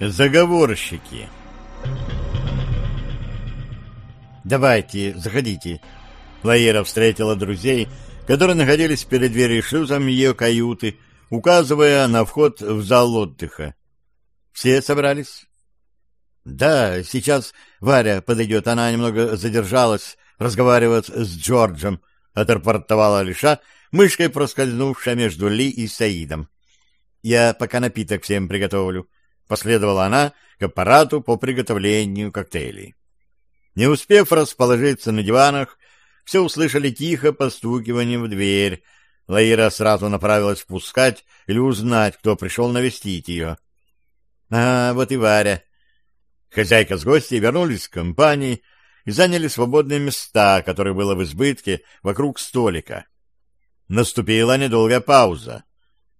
Заговорщики «Давайте, заходите». Лаира встретила друзей, которые находились перед дверью шлюзом ее каюты, указывая на вход в зал отдыха. «Все собрались?» «Да, сейчас Варя подойдет. Она немного задержалась, разговаривать с Джорджем», — отрапортовала Алиша, мышкой проскользнувшая между Ли и Саидом. «Я пока напиток всем приготовлю». Последовала она к аппарату по приготовлению коктейлей. Не успев расположиться на диванах, все услышали тихо постукивание в дверь. Лаира сразу направилась впускать или узнать, кто пришел навестить ее. А, вот и Варя. Хозяйка с гостей вернулись к компании и заняли свободные места, которые было в избытке, вокруг столика. Наступила недолгая пауза.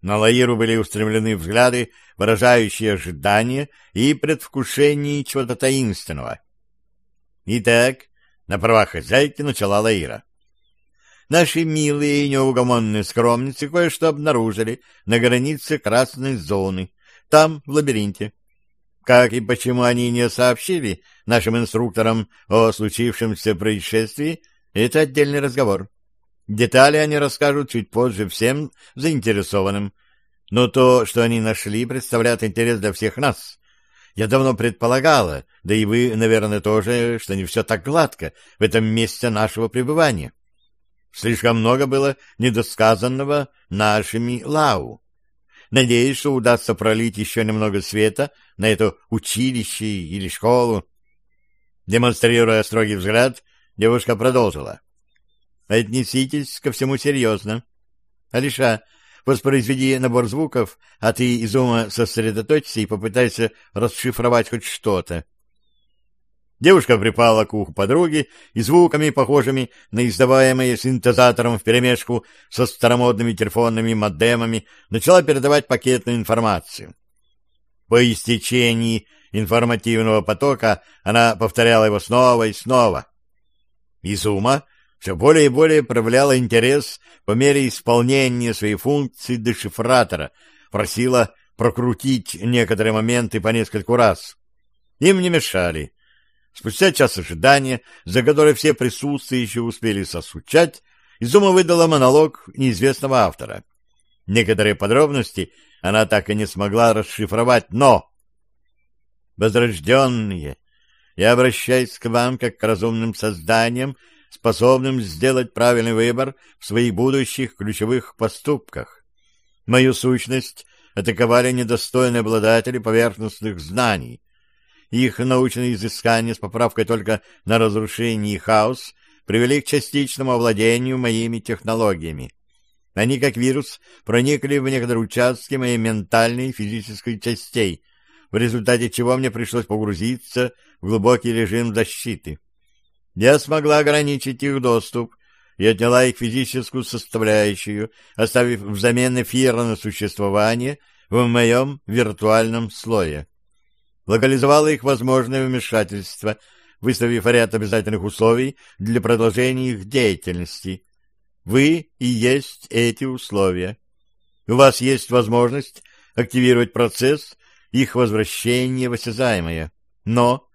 На Лаиру были устремлены взгляды, выражающие ожидание и предвкушение чего-то таинственного. Итак, на правах хозяйки начала Лаира. Наши милые и неугомонные скромницы кое-что обнаружили на границе красной зоны, там, в лабиринте. Как и почему они не сообщили нашим инструкторам о случившемся происшествии, это отдельный разговор. Детали они расскажут чуть позже всем заинтересованным. Но то, что они нашли, представляет интерес для всех нас. Я давно предполагала, да и вы, наверное, тоже, что не все так гладко в этом месте нашего пребывания. Слишком много было недосказанного нашими Лау. Надеюсь, что удастся пролить еще немного света на это училище или школу. Демонстрируя строгий взгляд, девушка продолжила. Отнеситесь ко всему серьезно. Алиша, воспроизведи набор звуков, а ты из ума сосредоточься и попытайся расшифровать хоть что-то. Девушка припала к уху подруги и звуками, похожими на издаваемые синтезатором вперемешку со старомодными телефонными модемами, начала передавать пакетную информацию. По истечении информативного потока она повторяла его снова и снова. Изума все более и более проявляла интерес по мере исполнения своей функции дешифратора, просила прокрутить некоторые моменты по нескольку раз. Им не мешали. Спустя час ожидания, за который все присутствующие успели сосучать, Изума выдала монолог неизвестного автора. Некоторые подробности она так и не смогла расшифровать, но... Возрожденные, я обращаюсь к вам как к разумным созданиям, способным сделать правильный выбор в своих будущих ключевых поступках. Мою сущность атаковали недостойные обладатели поверхностных знаний. Их научные изыскания с поправкой только на разрушение и хаос привели к частичному овладению моими технологиями. Они, как вирус, проникли в некоторые участки моей ментальной и физической частей, в результате чего мне пришлось погрузиться в глубокий режим защиты я смогла ограничить их доступ и отняла их физическую составляющую, оставив взамен эфирное существование в моем виртуальном слое. Локализовала их возможное вмешательство, выставив ряд обязательных условий для продолжения их деятельности. Вы и есть эти условия. У вас есть возможность активировать процесс их возвращения в осязаемое. Но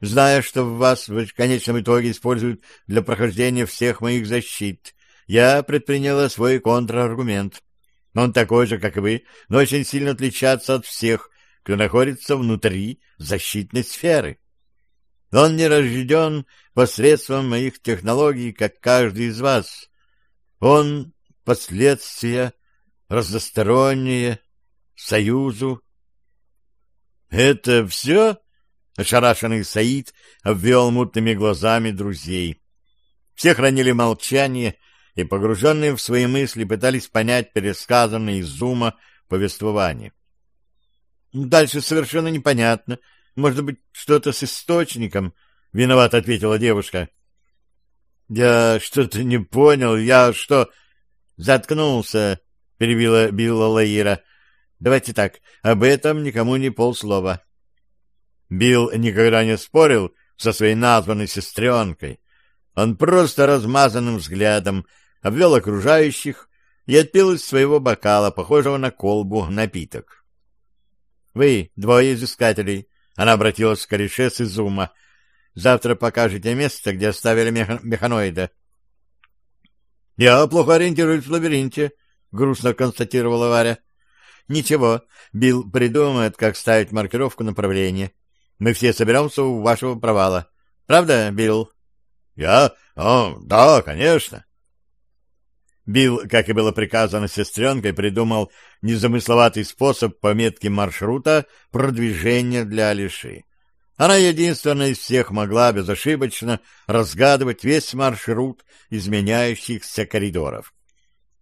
Зная, что вас в конечном итоге используют для прохождения всех моих защит, я предприняла свой контраргумент. Он такой же, как и вы, но очень сильно отличается от всех, кто находится внутри защитной сферы. Он не рожден посредством моих технологий, как каждый из вас. Он — последствия, разносторонние, союзу. — Это все? Ошарашенный Саид обвел мутными глазами друзей. Все хранили молчание и, погруженные в свои мысли, пытались понять пересказанное из зума повествование. Дальше совершенно непонятно. Может быть, что-то с источником? Виноват ответила девушка. Я что-то не понял. Я что... Заткнулся, перебила Билла Лаира. Давайте так, об этом никому не полслова. Билл никогда не спорил со своей названной сестренкой. Он просто размазанным взглядом обвел окружающих и отпил из своего бокала, похожего на колбу, напиток. Вы, двое изыскателей, она обратилась к кореше с изума. Завтра покажете место, где оставили мех... механоида. Я плохо ориентируюсь в лабиринте, грустно констатировала Варя. Ничего, Билл придумает, как ставить маркировку направления. Мы все соберемся у вашего провала. Правда, Билл? Я? О, да, конечно. Билл, как и было приказано сестренкой, придумал незамысловатый способ пометки маршрута продвижения для Алиши. Она единственная из всех могла безошибочно разгадывать весь маршрут изменяющихся коридоров.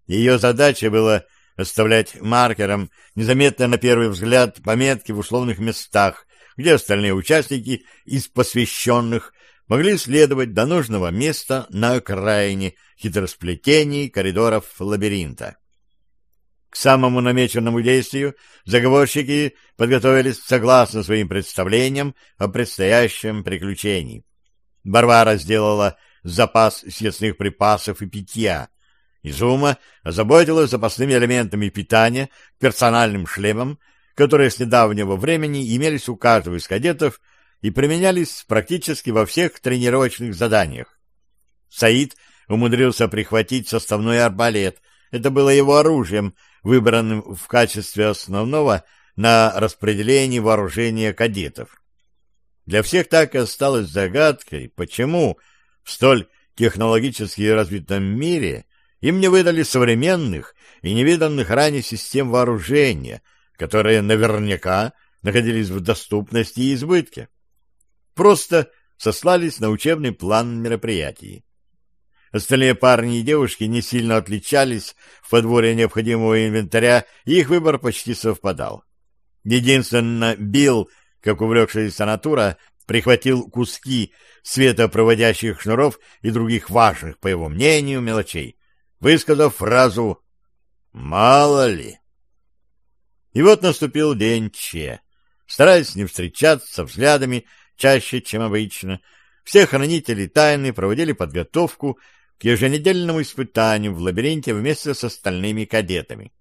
Ее задача была оставлять маркером незаметно на первый взгляд пометки в условных местах, где остальные участники из посвященных могли следовать до нужного места на окраине хитросплетений коридоров лабиринта. К самому намеченному действию заговорщики подготовились согласно своим представлениям о предстоящем приключении. Барвара сделала запас съестных припасов и питья. Изума озаботилась запасными элементами питания, персональным шлемом, которые с недавнего времени имелись у каждого из кадетов и применялись практически во всех тренировочных заданиях. Саид умудрился прихватить составной арбалет. Это было его оружием, выбранным в качестве основного на распределении вооружения кадетов. Для всех так и осталось загадкой, почему в столь технологически развитом мире им не выдали современных и невиданных ранее систем вооружения, которые наверняка находились в доступности и избытке. Просто сослались на учебный план мероприятий. Остальные парни и девушки не сильно отличались в подборе необходимого инвентаря, и их выбор почти совпадал. Единственно, Билл, как увлекшаяся натура, прихватил куски светопроводящих шнуров и других важных, по его мнению, мелочей, высказав фразу «Мало ли». И вот наступил день Че. Стараясь не встречаться взглядами чаще, чем обычно, все хранители тайны проводили подготовку к еженедельному испытанию в лабиринте вместе с остальными кадетами.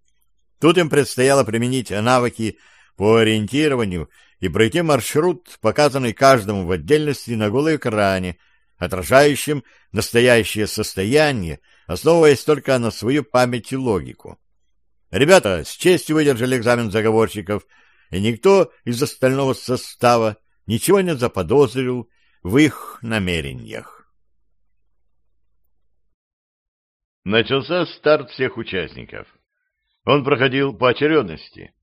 Тут им предстояло применить навыки по ориентированию и пройти маршрут, показанный каждому в отдельности на голой экране, отражающим настоящее состояние, основываясь только на свою память и логику. Ребята с честью выдержали экзамен заговорщиков, и никто из остального состава ничего не заподозрил в их намерениях. Начался старт всех участников. Он проходил по очередности.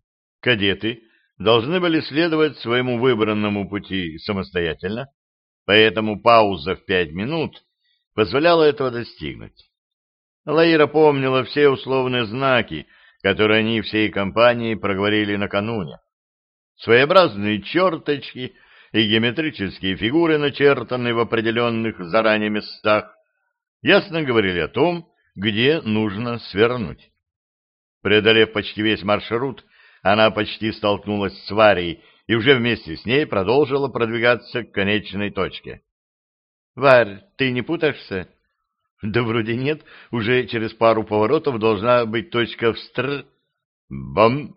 Кадеты должны были следовать своему выбранному пути самостоятельно, поэтому пауза в пять минут позволяла этого достигнуть. Лаира помнила все условные знаки, которые они всей компанией проговорили накануне. Своеобразные черточки и геометрические фигуры, начертанные в определенных заранее местах, ясно говорили о том, где нужно свернуть. Преодолев почти весь маршрут, она почти столкнулась с Варей и уже вместе с ней продолжила продвигаться к конечной точке. — Варь, ты не путаешься? — Да вроде нет, уже через пару поворотов должна быть точка в стр... Бам!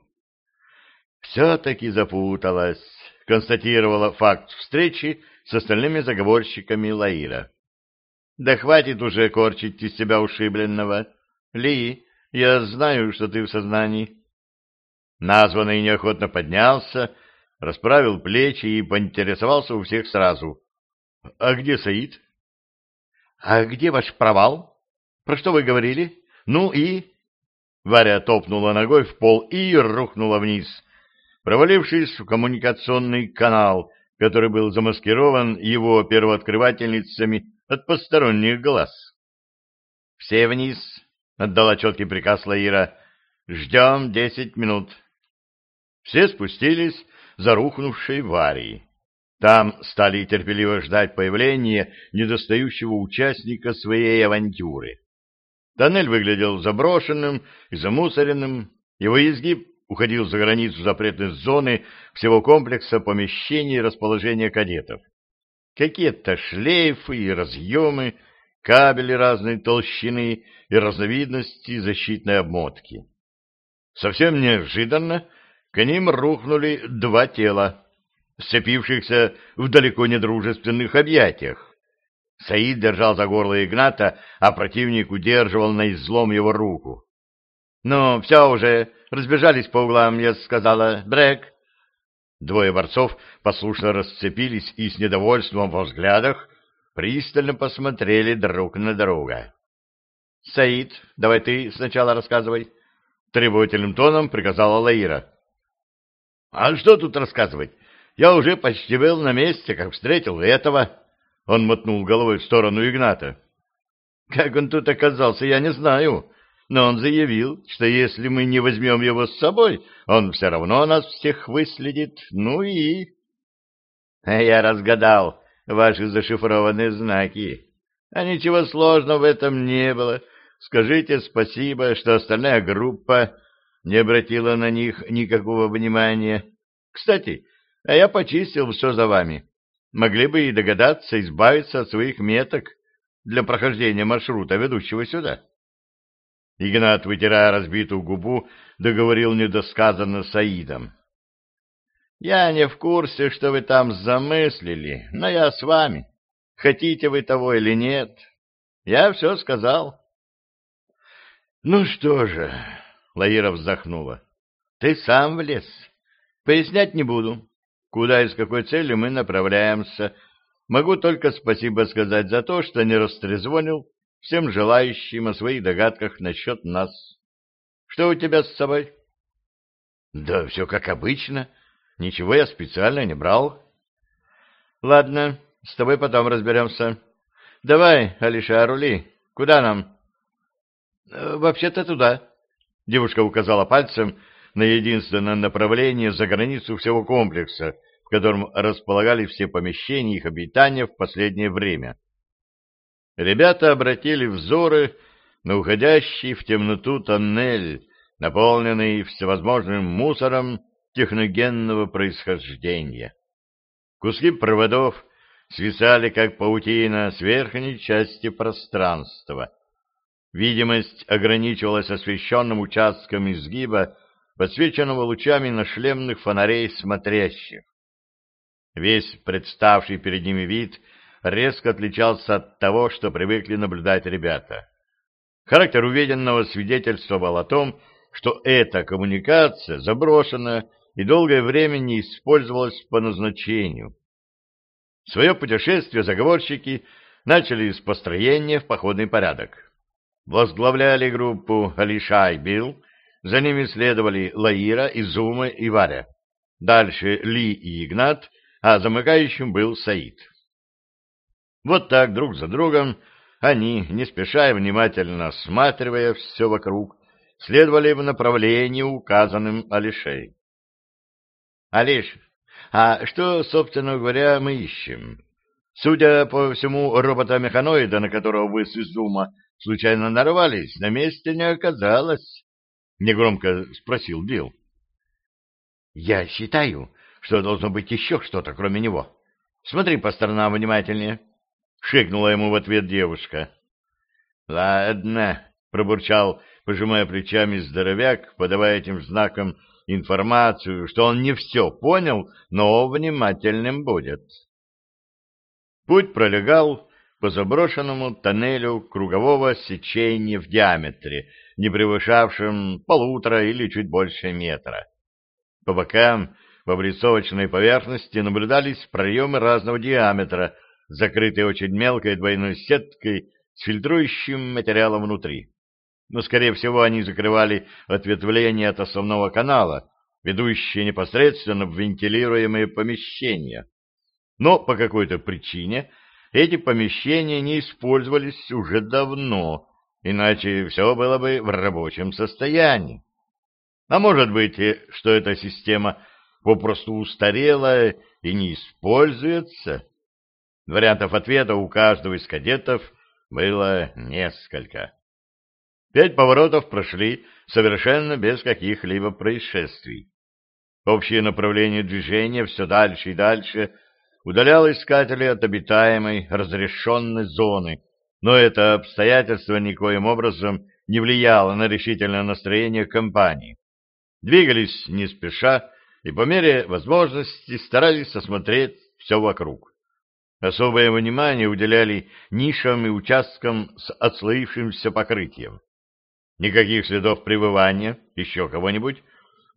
Все-таки запуталась констатировала факт встречи с остальными заговорщиками Лаира. «Да хватит уже корчить из себя ушибленного. Ли, я знаю, что ты в сознании». Названный неохотно поднялся, расправил плечи и поинтересовался у всех сразу. «А где Саид?» «А где ваш провал? Про что вы говорили? Ну и...» Варя топнула ногой в пол и рухнула вниз, провалившись в коммуникационный канал, который был замаскирован его первооткрывательницами от посторонних глаз. «Все вниз!» — отдала четкий приказ Лаира. «Ждем десять минут». Все спустились за рухнувшей Варей. Там стали терпеливо ждать появления недостающего участника своей авантюры. Тоннель выглядел заброшенным и замусоренным, его изгиб уходил за границу запретной зоны всего комплекса помещений и расположения кадетов. Какие-то шлейфы и разъемы, кабели разной толщины и разновидности защитной обмотки. Совсем неожиданно к ним рухнули два тела, сцепившихся в далеко не дружественных объятиях. Саид держал за горло Игната, а противник удерживал на излом его руку. — Ну, все уже, разбежались по углам, я сказала. Брэк. Двое борцов послушно расцепились и с недовольством во взглядах пристально посмотрели друг на друга. — Саид, давай ты сначала рассказывай. Требовательным тоном приказала Лаира. — А что тут рассказывать? Я уже почти был на месте, как встретил этого. Он мотнул головой в сторону Игната. Как он тут оказался, я не знаю, но он заявил, что если мы не возьмем его с собой, он все равно нас всех выследит. Ну и... Я разгадал ваши зашифрованные знаки. А ничего сложного в этом не было. Скажите спасибо, что остальная группа не обратила на них никакого внимания. Кстати, а я почистил все за вами могли бы и догадаться избавиться от своих меток для прохождения маршрута, ведущего сюда. Игнат, вытирая разбитую губу, договорил недосказанно Саидом. «Я не в курсе, что вы там замыслили, но я с вами. Хотите вы того или нет? Я все сказал». «Ну что же», — Лаира вздохнула, — «ты сам влез. Пояснять не буду. Куда и с какой целью мы направляемся. Могу только спасибо сказать за то, что не растрезвонил всем желающим о своих догадках насчет нас. Что у тебя с собой? Да все как обычно. Ничего я специально не брал. Ладно, с тобой потом разберемся. Давай, Алиша, рули. Куда нам? Э, вообще-то туда. Девушка указала пальцем на единственное направление за границу всего комплекса, в котором располагались все помещения их обитания в последнее время. Ребята обратили взоры на уходящий в темноту тоннель, наполненный всевозможным мусором техногенного происхождения. Куски проводов свисали, как паутина, с верхней части пространства. Видимость ограничивалась освещенным участком изгиба подсвеченного лучами на шлемных фонарей смотрящих. Весь представший перед ними вид резко отличался от того, что привыкли наблюдать ребята. Характер увиденного свидетельствовал о том, что эта коммуникация заброшена и долгое время не использовалась по назначению. Свое путешествие заговорщики начали с построения в походный порядок. Возглавляли группу Алишай Билл, за ними следовали Лаира, Изума и Варя. Дальше Ли и Игнат, а замыкающим был Саид. Вот так, друг за другом, они, не спеша и внимательно осматривая все вокруг, следовали в направлении, указанным Алишей. «Алиш, а что, собственно говоря, мы ищем? Судя по всему, робота-механоида, на которого вы с Изума случайно нарвались, на месте не оказалось». — негромко спросил Билл. «Я считаю, что должно быть еще что-то, кроме него. Смотри по сторонам внимательнее», — шикнула ему в ответ девушка. «Ладно», — пробурчал, пожимая плечами здоровяк, подавая этим знаком информацию, что он не все понял, но внимательным будет. Путь пролегал по заброшенному тоннелю кругового сечения в диаметре, не превышавшим полутора или чуть больше метра. По бокам в облицовочной поверхности наблюдались проемы разного диаметра, закрытые очень мелкой двойной сеткой с фильтрующим материалом внутри. Но, скорее всего, они закрывали ответвление от основного канала, ведущие непосредственно в вентилируемые помещения. Но по какой-то причине эти помещения не использовались уже давно, иначе все было бы в рабочем состоянии. А может быть, что эта система попросту устарела и не используется? Вариантов ответа у каждого из кадетов было несколько. Пять поворотов прошли совершенно без каких-либо происшествий. Общее направление движения все дальше и дальше удаляло искателей от обитаемой, разрешенной зоны, но это обстоятельство никоим образом не влияло на решительное настроение компании. Двигались не спеша и по мере возможности старались осмотреть все вокруг. Особое внимание уделяли нишам и участкам с отслоившимся покрытием. Никаких следов пребывания еще кого-нибудь,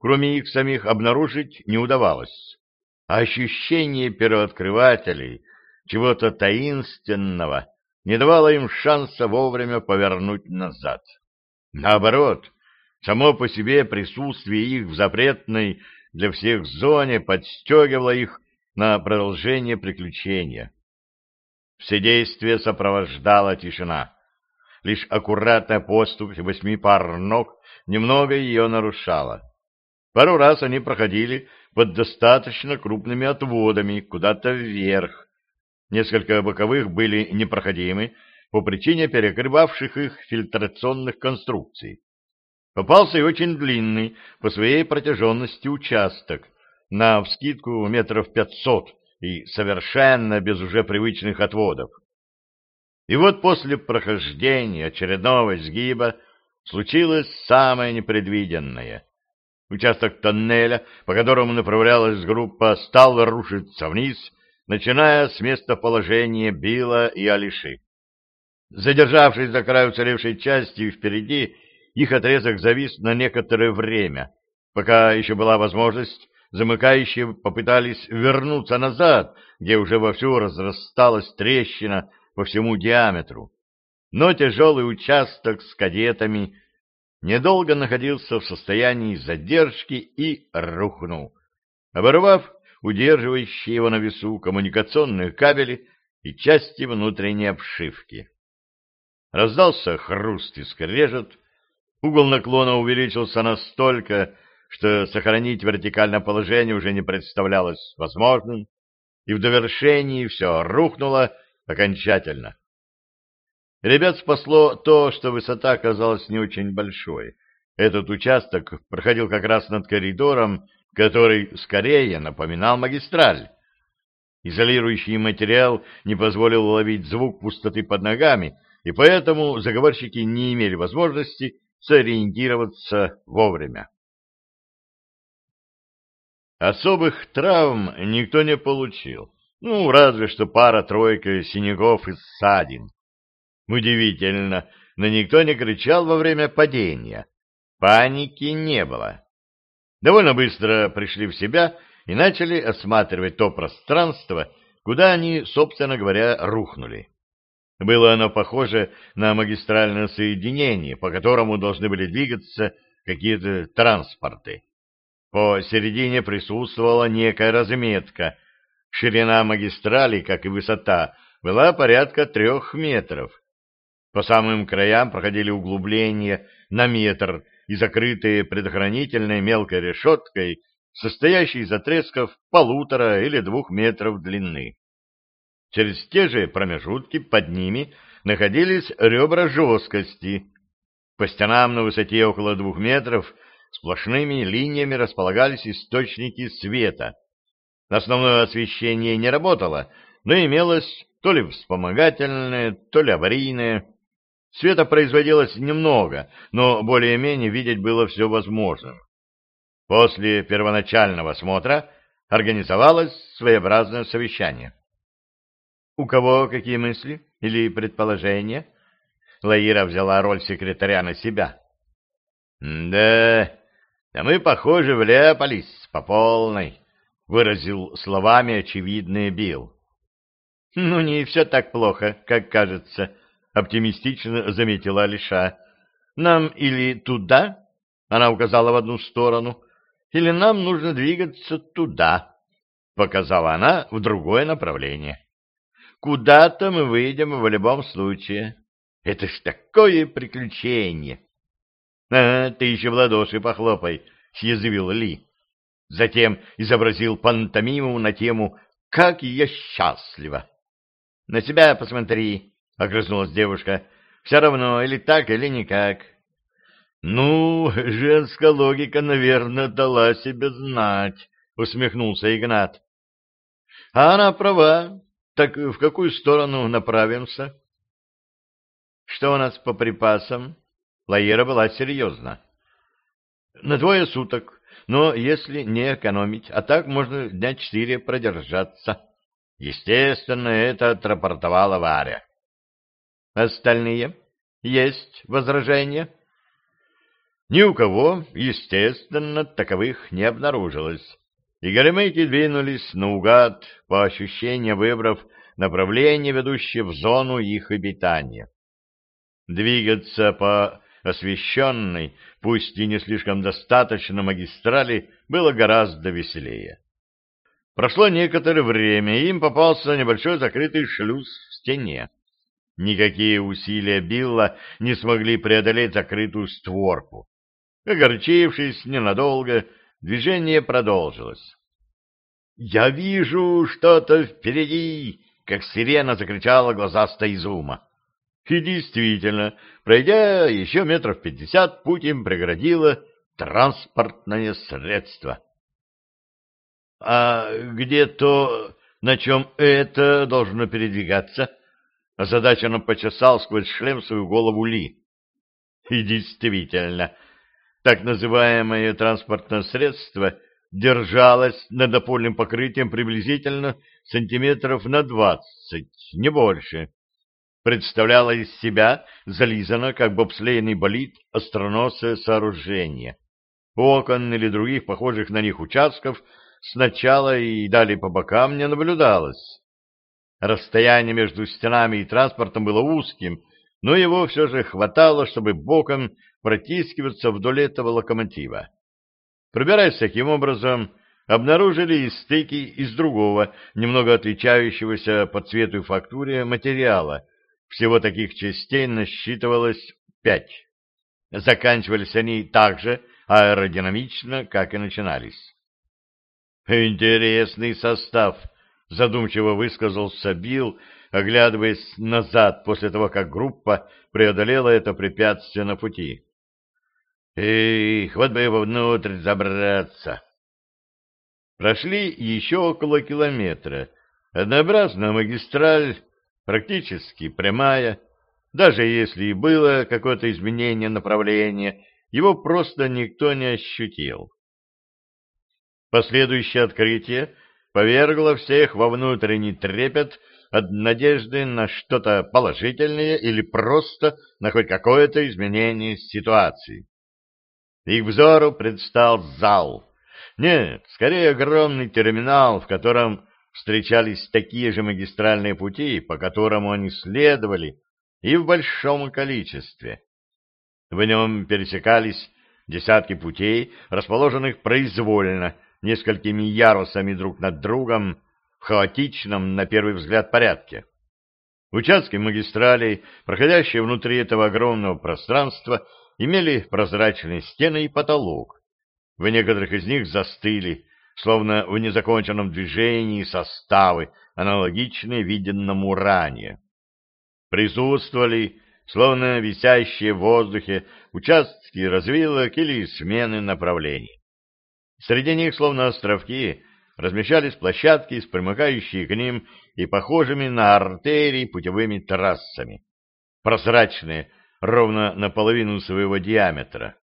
кроме их самих, обнаружить не удавалось. А ощущение первооткрывателей, чего-то таинственного, не давало им шанса вовремя повернуть назад. Наоборот, само по себе присутствие их в запретной для всех зоне подстегивало их на продолжение приключения. Все действия сопровождала тишина. Лишь аккуратная поступь восьми пар ног немного ее нарушала. Пару раз они проходили под достаточно крупными отводами куда-то вверх. Несколько боковых были непроходимы по причине перекрывавших их фильтрационных конструкций. Попался и очень длинный по своей протяженности участок, на вскидку метров пятьсот и совершенно без уже привычных отводов. И вот после прохождения очередного сгиба случилось самое непредвиденное. Участок тоннеля, по которому направлялась группа, стал рушиться вниз, начиная с местоположения Билла и Алиши. Задержавшись за край уцелевшей части впереди, их отрезок завис на некоторое время, пока еще была возможность, замыкающие попытались вернуться назад, где уже вовсю разрасталась трещина по всему диаметру. Но тяжелый участок с кадетами недолго находился в состоянии задержки и рухнул, оборвав удерживающие его на весу коммуникационные кабели и части внутренней обшивки. Раздался хруст и скрежет, угол наклона увеличился настолько, что сохранить вертикальное положение уже не представлялось возможным, и в довершении все рухнуло окончательно. Ребят спасло то, что высота оказалась не очень большой. Этот участок проходил как раз над коридором, который скорее напоминал магистраль. Изолирующий материал не позволил ловить звук пустоты под ногами, и поэтому заговорщики не имели возможности сориентироваться вовремя. Особых травм никто не получил. Ну, разве что пара-тройка синяков и ссадин. Удивительно, но никто не кричал во время падения. Паники не было. Довольно быстро пришли в себя и начали осматривать то пространство, куда они, собственно говоря, рухнули. Было оно похоже на магистральное соединение, по которому должны были двигаться какие-то транспорты. По середине присутствовала некая разметка — Ширина магистрали, как и высота, была порядка трех метров. По самым краям проходили углубления на метр и закрытые предохранительной мелкой решеткой, состоящей из отрезков полутора или двух метров длины. Через те же промежутки под ними находились ребра жесткости. По стенам на высоте около двух метров сплошными линиями располагались источники света — Основное освещение не работало, но имелось то ли вспомогательное, то ли аварийное. Света производилось немного, но более-менее видеть было все возможным. После первоначального осмотра организовалось своеобразное совещание. «У кого какие мысли или предположения?» Лаира взяла роль секретаря на себя. «Да, да мы, похоже, вляпались по полной», выразил словами очевидное Билл. «Ну, не все так плохо, как кажется», — оптимистично заметила Алиша. «Нам или туда?» — она указала в одну сторону. «Или нам нужно двигаться туда. показала она в другое направление. Куда-то мы выйдем в любом случае. Это ж такое приключение! — А, ты еще в ладоши похлопай, — съязвил Ли. Затем изобразил пантомиму на тему «Как я счастлива!» — На себя посмотри, — огрызнулась девушка. — Все равно, или так, или никак. — Ну, женская логика, наверное, дала себе знать, — усмехнулся Игнат. — А она права. Так в какую сторону направимся? — Что у нас по припасам? Лаера была серьезна. — На двое суток, но если не экономить, а так можно дня четыре продержаться. — Естественно, это отрапортовала Варя. Остальные? Есть возражения? Ни у кого, естественно, таковых не обнаружилось. И горемыки двинулись наугад, по ощущениям выбрав направление, ведущее в зону их обитания. Двигаться по освещенной, пусть и не слишком достаточно магистрали, было гораздо веселее. Прошло некоторое время, и им попался небольшой закрытый шлюз в стене. Никакие усилия Билла не смогли преодолеть закрытую створку. Огорчившись ненадолго, движение продолжилось. «Я вижу что-то впереди!» — как сирена закричала глазастая Изума. И действительно, пройдя еще метров пятьдесят, путь им преградило транспортное средство — а где то, на чем это должно передвигаться? Озадаченно почесал сквозь шлем свою голову Ли. И действительно, так называемое транспортное средство держалось над опольным покрытием приблизительно сантиметров на двадцать, не больше. Представляло из себя зализано, как бобслейный болид, остроносое сооружение. Окон или других похожих на них участков — сначала и далее по бокам не наблюдалось. Расстояние между стенами и транспортом было узким, но его все же хватало, чтобы боком протискиваться вдоль этого локомотива. Пробираясь таким образом, обнаружили и стыки из другого, немного отличающегося по цвету и фактуре материала. Всего таких частей насчитывалось пять. Заканчивались они так же аэродинамично, как и начинались. Интересный состав, задумчиво высказался Билл, оглядываясь назад после того, как группа преодолела это препятствие на пути. Эх, вот бы его внутрь забраться. Прошли еще около километра. Однообразная магистраль, практически прямая. Даже если и было какое-то изменение направления, его просто никто не ощутил. Последующее открытие повергло всех во внутренний трепет от надежды на что-то положительное или просто на хоть какое-то изменение ситуации. Их взору предстал зал. Нет, скорее огромный терминал, в котором встречались такие же магистральные пути, по которому они следовали, и в большом количестве. В нем пересекались десятки путей, расположенных произвольно, несколькими ярусами друг над другом в хаотичном, на первый взгляд, порядке. Участки магистралей, проходящие внутри этого огромного пространства, имели прозрачные стены и потолок. В некоторых из них застыли, словно в незаконченном движении составы, аналогичные виденному ранее. Присутствовали, словно висящие в воздухе, участки развилок или смены направлений. Среди них, словно островки, размещались площадки с примыкающие к ним и похожими на артерии путевыми трассами, прозрачные, ровно наполовину своего диаметра.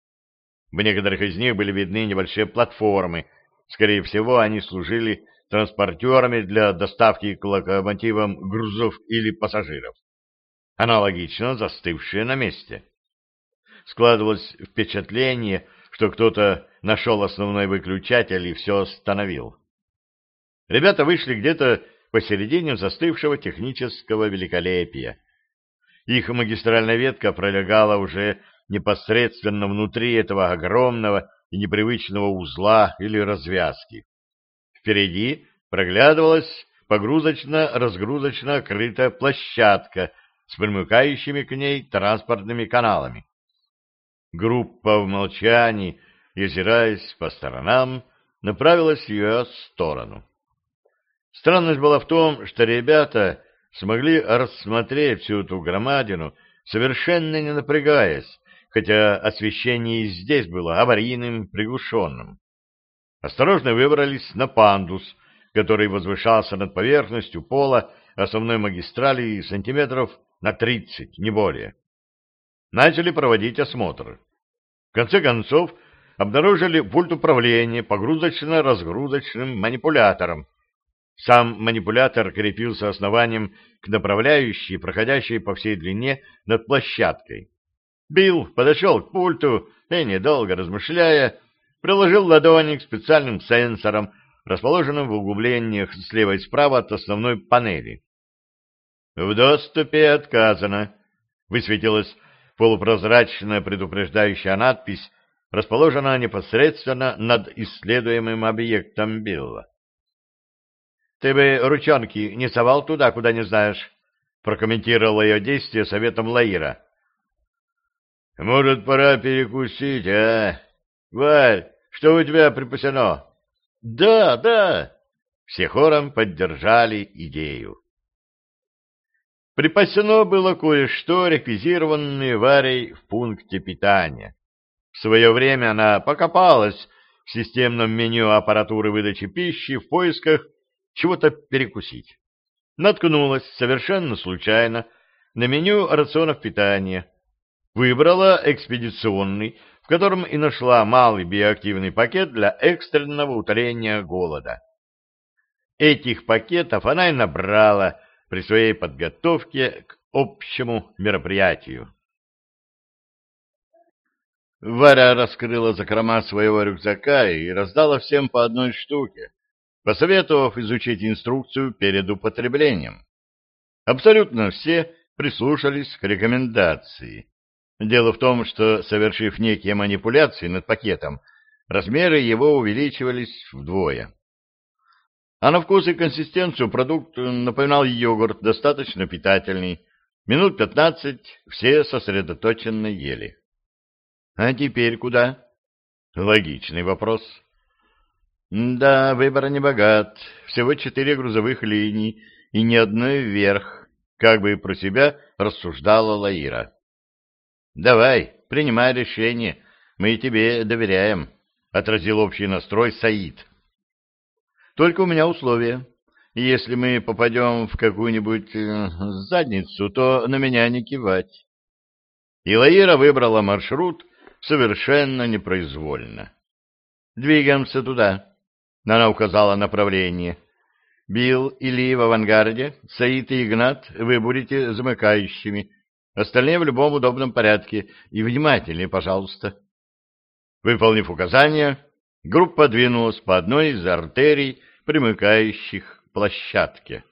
В некоторых из них были видны небольшие платформы, скорее всего, они служили транспортерами для доставки к локомотивам грузов или пассажиров, аналогично застывшие на месте. Складывалось впечатление, что кто-то нашел основной выключатель и все остановил. Ребята вышли где-то посередине застывшего технического великолепия. Их магистральная ветка пролегала уже непосредственно внутри этого огромного и непривычного узла или развязки. Впереди проглядывалась погрузочно-разгрузочно крытая площадка с примыкающими к ней транспортными каналами. Группа в молчании, озираясь по сторонам, направилась в ее сторону. Странность была в том, что ребята смогли рассмотреть всю эту громадину, совершенно не напрягаясь, хотя освещение и здесь было аварийным, приглушенным. Осторожно выбрались на пандус, который возвышался над поверхностью пола основной магистрали сантиметров на тридцать, не более. Начали проводить осмотр. В конце концов, обнаружили пульт управления погрузочно-разгрузочным манипулятором. Сам манипулятор крепился основанием к направляющей, проходящей по всей длине над площадкой. Билл подошел к пульту и, недолго размышляя, приложил ладони к специальным сенсорам, расположенным в углублениях слева и справа от основной панели. «В доступе отказано», — высветилась полупрозрачная предупреждающая надпись, расположенная непосредственно над исследуемым объектом Билла. «Ты бы ручонки не совал туда, куда не знаешь», — прокомментировала ее действие советом Лаира. «Может, пора перекусить, а? Варь, что у тебя припасено?» «Да, да!» Все хором поддержали идею. Припасено было кое-что, реквизированное Варей в пункте питания. В свое время она покопалась в системном меню аппаратуры выдачи пищи в поисках чего-то перекусить. Наткнулась совершенно случайно на меню рационов питания. Выбрала экспедиционный, в котором и нашла малый биоактивный пакет для экстренного утоления голода. Этих пакетов она и набрала при своей подготовке к общему мероприятию. Варя раскрыла закрома своего рюкзака и раздала всем по одной штуке, посоветовав изучить инструкцию перед употреблением. Абсолютно все прислушались к рекомендации. Дело в том, что, совершив некие манипуляции над пакетом, размеры его увеличивались вдвое. А на вкус и консистенцию продукт напоминал йогурт, достаточно питательный. Минут пятнадцать все сосредоточенно ели. А теперь куда? Логичный вопрос. Да, выбор не богат. Всего четыре грузовых линий и ни одной вверх, как бы про себя рассуждала Лаира. Давай, принимай решение, мы тебе доверяем, отразил общий настрой Саид. Только у меня условие. Если мы попадем в какую-нибудь э, задницу, то на меня не кивать. И Лаира выбрала маршрут, совершенно непроизвольно. «Двигаемся туда», — она указала направление. «Билл и Ли в авангарде, Саид и Игнат вы будете замыкающими, остальные в любом удобном порядке, и внимательнее, пожалуйста». Выполнив указания, группа двинулась по одной из артерий, примыкающих к площадке.